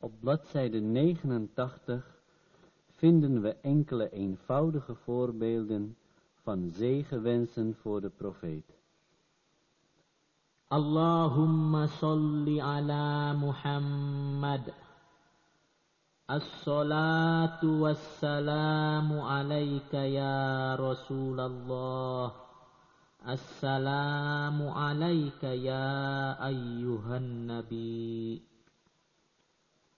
Op bladzijde 89 vinden we enkele eenvoudige voorbeelden van zegenwensen voor de profeet. Allahumma salli ala Muhammad. As-salatu wassalamu alayka ya Rasulullah. Assalamu alayka ya ayyuhan nabi.